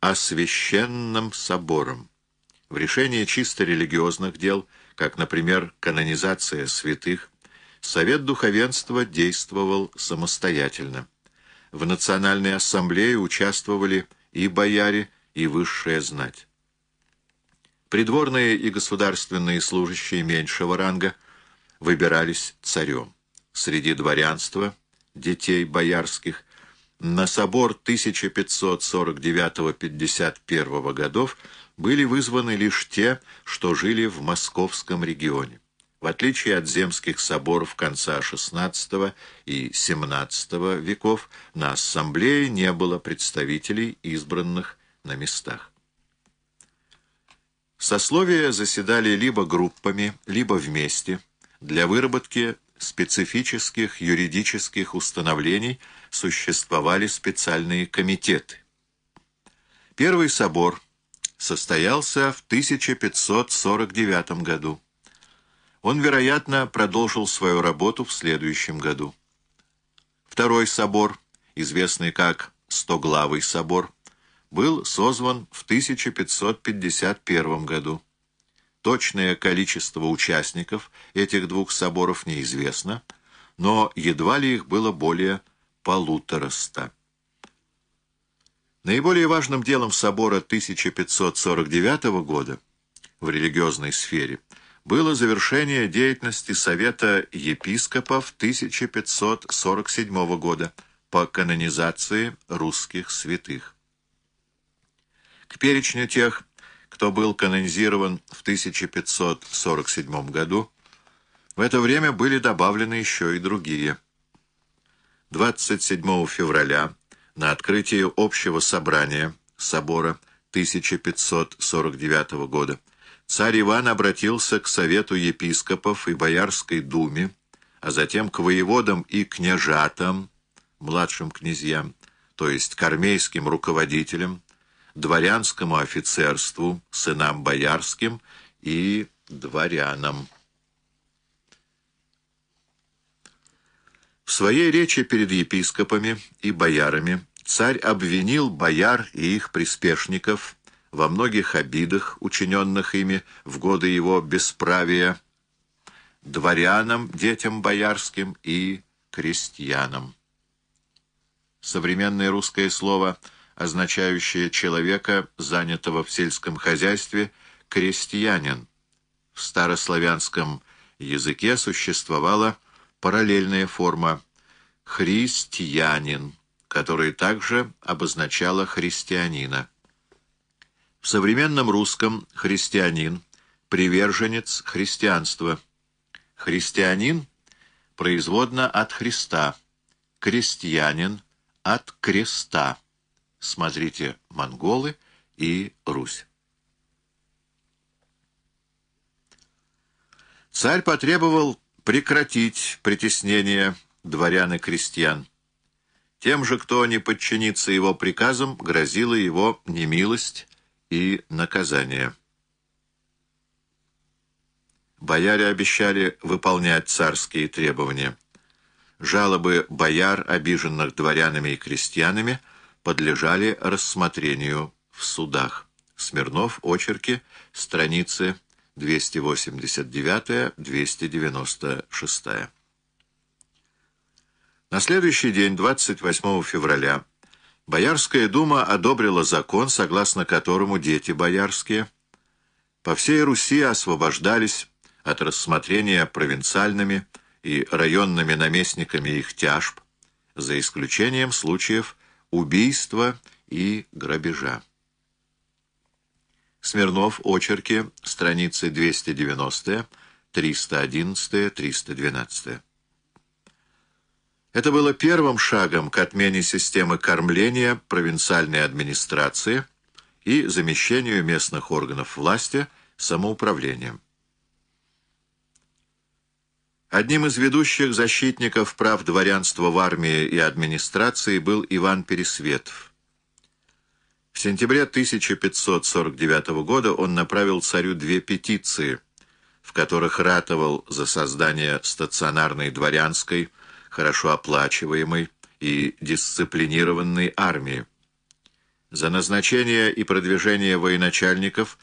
освященным собором. В решении чисто религиозных дел, как, например, канонизация святых, Совет духовенства действовал самостоятельно. В Национальной ассамблее участвовали и бояре, и высшая знать. Придворные и государственные служащие меньшего ранга выбирались царем. Среди дворянства, детей боярских, на собор 1549-51 годов были вызваны лишь те, что жили в московском регионе. В отличие от земских соборов конца XVI и XVII веков, на ассамблее не было представителей, избранных на местах. Сословия заседали либо группами, либо вместе для выработки специфических юридических установлений существовали специальные комитеты. Первый собор состоялся в 1549 году. Он, вероятно, продолжил свою работу в следующем году. Второй собор, известный как Стоглавый собор, был созван в 1551 году. Точное количество участников этих двух соборов неизвестно, но едва ли их было более полутораста. Наиболее важным делом собора 1549 года в религиозной сфере – было завершение деятельности Совета епископов 1547 года по канонизации русских святых. К перечню тех, кто был канонизирован в 1547 году, в это время были добавлены еще и другие. 27 февраля на открытии общего собрания собора 1549 года царь Иван обратился к совету епископов и Боярской думе, а затем к воеводам и княжатам, младшим князьям, то есть к армейским руководителям, дворянскому офицерству, сынам боярским и дворянам. В своей речи перед епископами и боярами царь обвинил бояр и их приспешников во многих обидах, учиненных ими в годы его бесправия, дворянам, детям боярским и крестьянам. Современное русское слово, означающее человека, занятого в сельском хозяйстве, крестьянин. В старославянском языке существовала параллельная форма «христианин», которая также обозначала христианина. В современном русском христианин – приверженец христианства. Христианин – производно от Христа, крестьянин – от креста. Смотрите «Монголы» и «Русь». Царь потребовал прекратить притеснение дворян и крестьян. Тем же, кто не подчинится его приказам, грозила его немилость и наказание. Бояре обещали выполнять царские требования. Жалобы бояр, обиженных дворянами и крестьянами, подлежали рассмотрению в судах. Смирнов, очерки, страницы 289-296. На следующий день, 28 февраля, Боярская дума одобрила закон, согласно которому дети боярские по всей Руси освобождались от рассмотрения провинциальными и районными наместниками их тяжб, за исключением случаев убийства и грабежа. Смирнов, очерки, страницы 290, 311, 312. Это было первым шагом к отмене системы кормления провинциальной администрации и замещению местных органов власти самоуправлением. Одним из ведущих защитников прав дворянства в армии и администрации был Иван Пересветов. В сентябре 1549 года он направил царю две петиции, в которых ратовал за создание стационарной дворянской, хорошо оплачиваемой и дисциплинированной армии. За назначение и продвижение военачальников